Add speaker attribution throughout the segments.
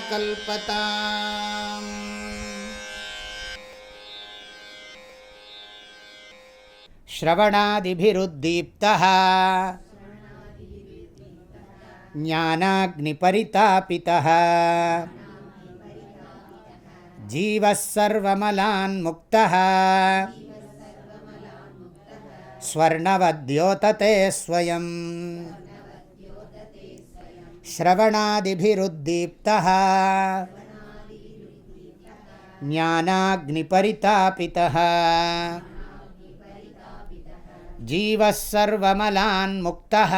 Speaker 1: कल्पताम्। श्रवणादिभिरुद्दीप्तः। ज्ञानाग्निपरितापितः। जीवः सर्वमलान्मुक्तः। स्वर्णवद्योतते स्वयम् श्रवणादिभिरुद्दीप्तः ज्ञानाग्निपरितापितः जीवः सर्वमलान्मुक्तः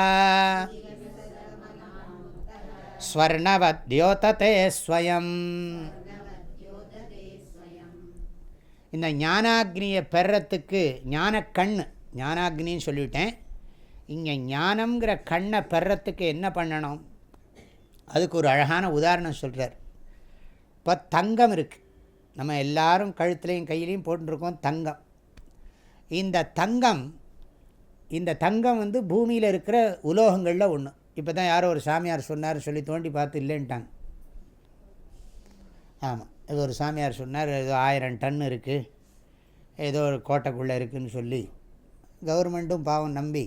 Speaker 1: ஸ்வர்ணவத்யோததே ஸ்வயம் இந்த ஞானாக்னியை பெறத்துக்கு ஞான கண் ஞானாக்னின்னு சொல்லிவிட்டேன் இங்கே ஞானங்கிற கண்ணை பெறத்துக்கு என்ன பண்ணணும் அதுக்கு ஒரு அழகான உதாரணம் சொல்கிறார் இப்போ தங்கம் இருக்குது நம்ம எல்லாரும் கழுத்துலேயும் கையிலையும் போட்டுருக்கோம் தங்கம். இந்த தங்கம் இந்த தங்கம் வந்து பூமியில் இருக்கிற உலோகங்களில் ஒன்று இப்போ தான் யாரோ ஒரு சாமியார் சொன்னார் சொல்லி தோண்டி பார்த்து இல்லைன்ட்டாங்க. ஆமாம் ஏதோ ஒரு சாமியார் சொன்னார் ஏதோ ஆயிரம் டன் இருக்குது ஏதோ ஒரு கோட்டைக்குள்ளே இருக்குதுன்னு சொல்லி. கவர்மெண்ட்டும் பாவம் நம்பி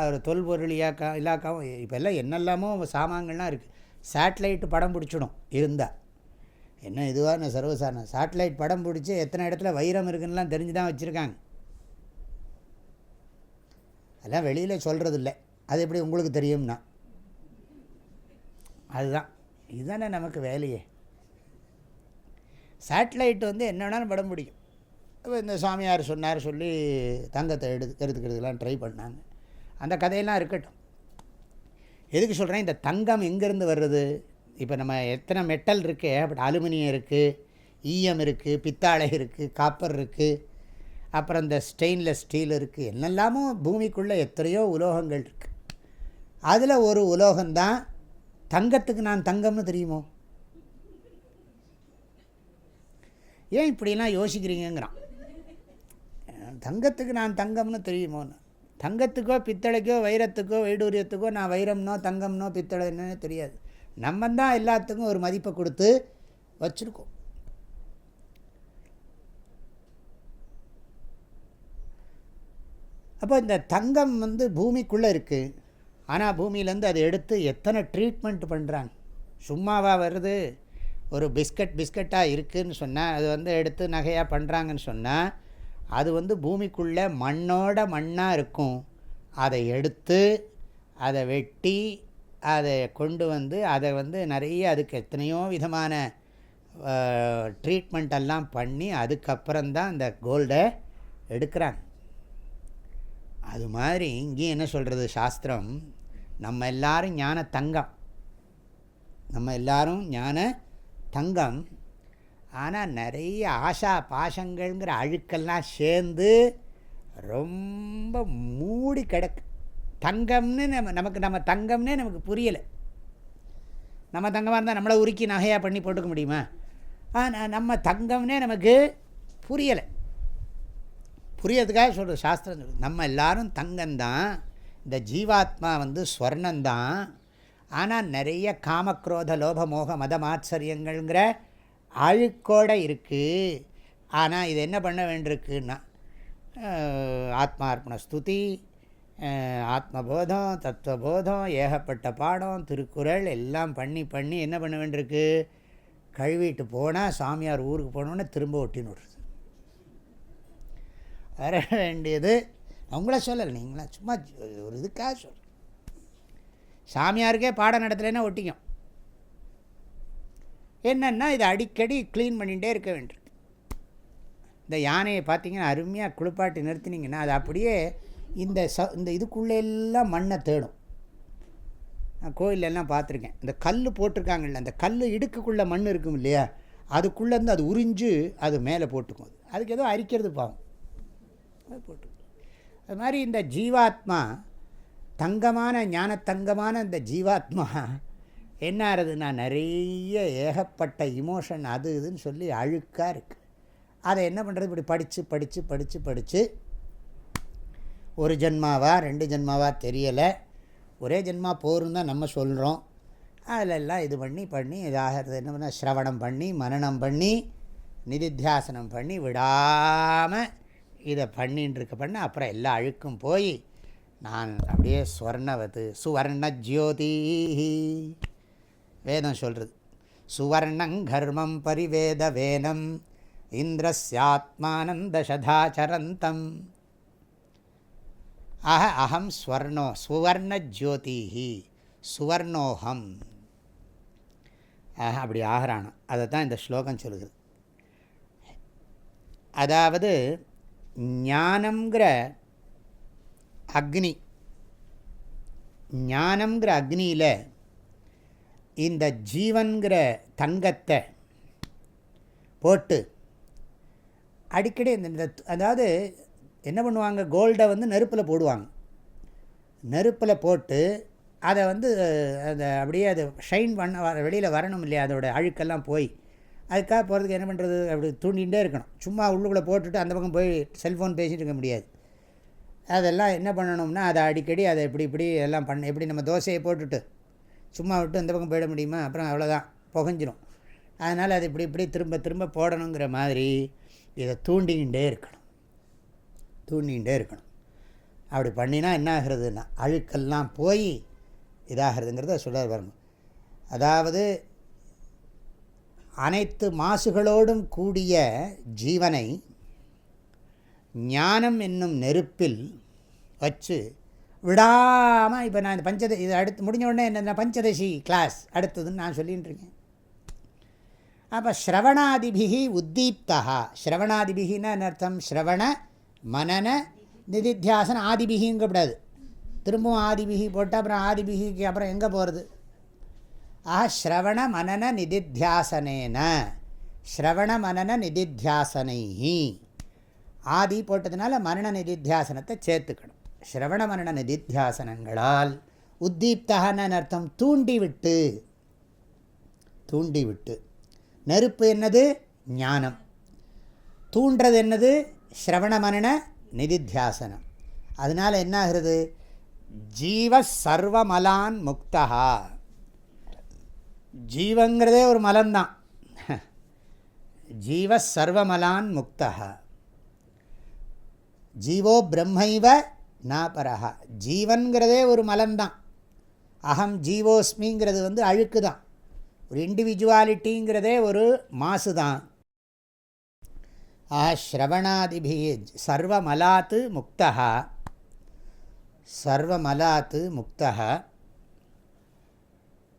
Speaker 1: அவர் தொல்பொருள் இலாக்கா இலாக்காவும் இப்போ எல்லாம் என்னெல்லாமோ சாமான்கள்லாம் இருக்குது சேட்டலைட்டு படம் பிடிச்சிடும் இருந்தால் என்ன இதுவான சர்வசாரணம் சேட்டலைட் படம் பிடிச்சி எத்தனை இடத்துல வைரம் இருக்குன்னுலாம் தெரிஞ்சு தான் வச்சுருக்காங்க. அதெல்லாம் வெளியில் சொல்கிறது இல்லை அது எப்படி உங்களுக்கு தெரியும்னா? அதுதான். இதுதானே நமக்கு வேலையே. சேட்டலைட் வந்து என்ன வேணாலும் படம் பிடிக்கும். இப்போ இந்த சாமியார் சொன்னார் சொல்லி தங்கத்தை எடுத்து எடுத்துக்கிறதுக்கெலாம் ட்ரை பண்ணாங்க. அந்த கதையெல்லாம் இருக்கட்டும். எதுக்கு சொல்கிறேன் இந்த தங்கம் எங்கேருந்து வர்றது இப்போ நம்ம எத்தனை மெட்டல் இருக்குது பட் அலுமினியம் இருக்குது ஈயம் இருக்குது பித்தாழை இருக்குது காப்பர் இருக்குது அப்புறம் இந்த ஸ்டெயின்லெஸ் ஸ்டீல் இருக்குது என்னெல்லாமும் பூமிக்குள்ளே எத்தனையோ உலோகங்கள் இருக்குது அதில் ஒரு உலோகம்தான் தங்கத்துக்கு நான் தங்கம்னு தெரியுமோ? ஏன் இப்படிலாம் யோசிக்கிறீங்கிறான் தங்கத்துக்கு நான் தங்கம்னு தெரியுமோன்னு. தங்கத்துக்கோ பித்தளைக்கோ வைரத்துக்கோ வைடூரியத்துக்கோ நான் வைரம்னோ தங்கம்னோ பித்தளை என்னன்னு தெரியாது. நம்ம தான் எல்லாத்துக்கும் ஒரு மதிப்பை கொடுத்து வச்சுருக்கோம். அப்போ இந்த தங்கம் வந்து பூமிக்குள்ளே இருக்குது ஆனால் பூமியிலேருந்து அதை எடுத்து எத்தனை ட்ரீட்மெண்ட் பண்ணுறாங்க சும்மாவாக வருது ஒரு பிஸ்கட் பிஸ்கட்டாக இருக்குதுன்னு சொன்னால் அது வந்து எடுத்து நகையாக பண்ணுறாங்கன்னு சொன்னால் அது வந்து பூமிக்குள்ளே மண்ணோட மண்ணாக இருக்கும். அதை எடுத்து அதை வெட்டி அதை கொண்டு வந்து அதை வந்து நிறைய அதுக்கு எத்தனையோ விதமான ட்ரீட்மெண்ட் எல்லாம் பண்ணி அதுக்கப்புறம்தான் அந்த கோல்டை எடுக்கிறாங்க. அது மாதிரி இங்கேயும் என்ன சொல்கிறது சாஸ்திரம்? நம்ம எல்லாரும் ஞான தங்கம். நம்ம எல்லாரும் ஞான தங்கம். ஆனால் நிறைய ஆஷா பாசங்கள்ங்கிற அழுக்கெல்லாம் சேர்ந்து ரொம்ப மூடி கிடக்கு. தங்கம்னு நம்ம நமக்கு நம்ம தங்கம்னே நமக்கு புரியலை. நம்ம தங்கமாக இருந்தால் நம்மளை உருக்கி நகையாக பண்ணி போட்டுக்க முடியுமா? ஆனால் நம்ம தங்கம்னே நமக்கு புரியலை. புரியறதுக்காக சொல்கிற சாஸ்திரம் சொல்லுது நம்ம எல்லாரும் தங்கம்தான் இந்த ஜீவாத்மா வந்து ஸ்வர்ணந்தான் ஆனால் நிறைய காமக்ரோத லோப மோக மத அழுக்கோடு இருக்குது ஆனால் இது என்ன பண்ண வேண்டியிருக்குன்னா ஆத்மார்ப்பண ஸ்துதி ஆத்மபோதம் தத்துவபோதம் ஏகப்பட்ட பாடம் திருக்குறள் எல்லாம் பண்ணி பண்ணி என்ன பண்ண வேண்டியிருக்கு? கழுவிட்டு போனால் சாமியார் ஊருக்கு போனோன்னே திரும்ப ஒட்டின்னு விடுறது. வர வேண்டியது அவங்கள சொல்லலை நீங்களா சும்மா ஒரு இதுக்காக சொல் சாமியாருக்கே பாடம் நடத்தலைன்னா ஒட்டிக்கும். என்னென்னா இதை அடிக்கடி க்ளீன் பண்ணிகிட்டே இருக்க வேண்டியிருக்கு. இந்த யானையை பார்த்தீங்கன்னா அருமையாக குளிப்பாட்டி நிறுத்தினீங்கன்னா அது அப்படியே இந்த ச இந்த இதுக்குள்ளே எல்லாம் மண்ணை தேடும். நான் கோயிலெல்லாம் பார்த்துருக்கேன். இந்த கல் போட்டிருக்காங்கல்ல அந்த கல் இடுக்குக்குள்ளே மண் இருக்கும் இல்லையா? அதுக்குள்ளேருந்து அது உறிஞ்சு அது மேலே போட்டுக்கும் அது. அதுக்கு ஏதோ அரிக்கிறது பாவம். அது அது மாதிரி இந்த ஜீவாத்மா தங்கமான ஞானத்தங்கமான இந்த ஜீவாத்மா என்ன ஆகுதுன்னா நிறைய ஏகப்பட்ட இமோஷன் அது இதுன்னு சொல்லி அழுக்காக இருக்குது அதை என்ன பண்ணுறது இப்படி படித்து படித்து படித்து படித்து ஒரு ஜென்மாவா ரெண்டு ஜென்மாவா தெரியலை. ஒரே ஜென்மா போரும் தான் நம்ம சொல்கிறோம் அதிலெல்லாம் இது பண்ணி பண்ணி இதாகிறது என்ன பண்ண? ஸ்ரவணம் பண்ணி மனநம் பண்ணி நிதித்தியாசனம் பண்ணி விடாமல் இதை பண்ணின்னு இருக்க பண்ண அப்புறம் எல்லா அழுக்கும் போய் நான் அப்படியே ஸ்வர்ணவது சுவர்ண ஜோதி வேதம் சொல்கிறது சுவர்ணங்கர்மம் பரிவேத வேனம் இந்திரஸ்யாத்மானந்தசதாச்சரந்தம் ஆக அகம் ஸ்வர்ணோ சுவர்ண ஜோதிஹி சுவர்ணோகம். ஆக அப்படி ஆகிறானோ? அதை தான் இந்த ஸ்லோகம் சொல்கிறது. அதாவது ஞானங்கிற அக்னி ஞானங்கிற அக்னியில் இந்த ஜீவன்கிற தங்கத்தை போட்டு அடிக்கடி இந்த அதாவது என்ன பண்ணுவாங்க? கோல்டை வந்து நெருப்பில் போடுவாங்க. நெருப்பில் போட்டு அதை வந்து அதை அப்படியே அது ஷைன் பண்ண வர வெளியில் வரணும் இல்லையா? அதோடய அழுக்கெல்லாம் போய் அதுக்காக போகிறதுக்கு என்ன பண்ணுறது அப்படி தூண்டிகிட்டே இருக்கணும். சும்மா உள்ளுக்குள்ளே போட்டுட்டு அந்த பக்கம் போய் செல்ஃபோன் பேசிகிட்டு இருக்க முடியாது. அதெல்லாம் என்ன பண்ணணும்னா அதை அடிக்கடி அதை இப்படி இப்படி எல்லாம் பண்ண எப்படி நம்ம தோசையை போட்டுட்டு சும்மா விட்டு அந்த பக்கம் போயிட முடியுமா? அப்புறம் அவ்வளோதான். புகஞ்சிரும். அதனால் அது இப்படி இப்படி திரும்ப திரும்ப போடணுங்கிற மாதிரி இதை தூண்டிக்கிட்டே இருக்கணும். தூண்டிகிட்டே இருக்கணும். அப்படி பண்ணினா என்ன ஆகிறதுன்னா அழுக்கெல்லாம் போய் இதாகிறதுங்கிறத சொல்ல வரணும் அதாவது அனைத்து மாசுகளோடும் கூடிய ஜீவனை ஞானம் என்னும் நெருப்பில் வச்சு விடாமல் இப்போ நான் இந்த பஞ்சத இது அடுத்து முடிஞ்ச உடனே என்ன பஞ்சதசி கிளாஸ் அடுத்ததுன்னு நான் சொல்லிகிட்டு இருக்கேன் அப்போ ஸ்ரவணாதிபிகி உத்தீப்தா ஸ்ரவணாதிபிகின்னு அர்த்தம்? ஸ்ரவண மனன நிதித்தியாசன ஆதிபிகிங்கக்கூடாது திரும்பவும் ஆதிபிகி போட்டால் அப்புறம் ஆதிபிகிக்கு அப்புறம் எங்கே போகிறது ஆஹா ஸ்ரவண மனன நிதித்தியாசனேன. ஸ்ரவண மனன நிதித்தியாசனை ஆதி போட்டதுனால மரண நிதித்தியாசனத்தை சேர்த்துக்கணும். ஸ்ரவண மரண நிதித்தியாசனங்களால் உத்தீப்தகன்னு அர்த்தம் தூண்டிவிட்டு தூண்டிவிட்டு நெருப்பு என்னது? ஞானம். தூண்டுறது என்னது? ஸ்ரவண மரண நிதித்தியாசனம் அதனால் என்ன ஆகிறது ஜீவ சர்வமலான் முக்தா ஜீவங்கிறதே ஒரு மலம்தான். ஜீவ சர்வமலான் முக்தா ஜீவோ பிரம்மைவ நாபரஹா ஜீவன்கிறதே ஒரு மலம்தான் அகம் ஜீவோஸ்மிங்கிறது வந்து அழுக்கு தான் ஒரு இண்டிவிஜுவாலிட்டிங்கிறதே ஒரு மாசு தான் ஆ ஸ்ரவணாதிபி சர்வமலாத்து முக்தா சர்வமலாத்து முக்தா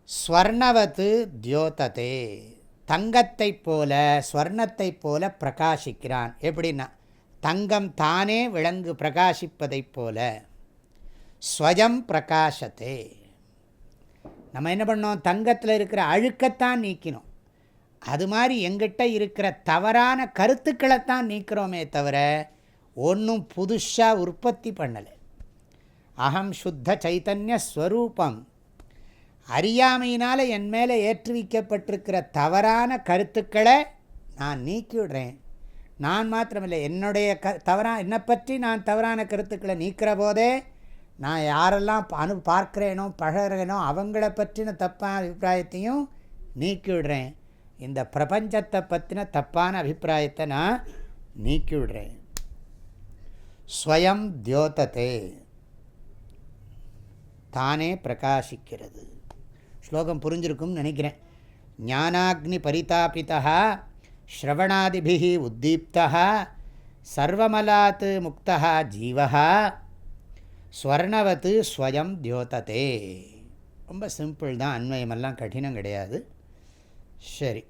Speaker 1: ஸ்வர்ணவத்து தியோததே. தங்கத்தைப் போல ஸ்வர்ணத்தைப் போல பிரகாசிக்கிறான். எப்படின்னா தங்கம் தானே விளங்கு பிரகாசிப்பதைப் போல ஸ்வயம் பிரகாசத்தே. நம்ம என்ன பண்ணோம்? தங்கத்தில் இருக்கிற அழுக்கத்தான் நீக்கினோம். அது மாதிரி எங்கிட்ட இருக்கிற தவறான கருத்துக்களைத்தான் நீக்கிறோமே தவிர ஒன்றும் புதுசாக உற்பத்தி பண்ணலை. அகம் சுத்த சைத்தன்ய ஸ்வரூபம். அறியாமையினால் என் மேலே ஏற்றுவிக்கப்பட்டிருக்கிற தவறான கருத்துக்களை நான் நீக்கிவிடுறேன். நான் மாத்திரமில்லை என்னுடைய க தவறாக என்னை பற்றி நான் தவறான கருத்துக்களை நீக்கிற போதே நான் யாரெல்லாம் அனு பார்க்குறேனோ பழகிறேனோ அவங்கள பற்றின தப்பான அபிப்பிராயத்தையும் நீக்கிவிடுறேன். இந்த பிரபஞ்சத்தை பற்றின தப்பான அபிப்பிராயத்தை நான் நீக்கிவிடுறேன். ஸ்வயம் தியோதத்தே தானே பிரகாசிக்கிறது. ஸ்லோகம் புரிஞ்சிருக்கும்னு நினைக்கிறேன். ஞானாக்னி பரிதாபிதா ஸ்ரவணாதிபி உத்தீப்தா சர்வமலாத் முக்தா ஜீவா ஸ்வர்ணவத்து ஸ்வயம் தியோததே. ரொம்ப சிம்பிள் தான் அன்வயமெல்லாம் கடினம் கிடையாது. சரி.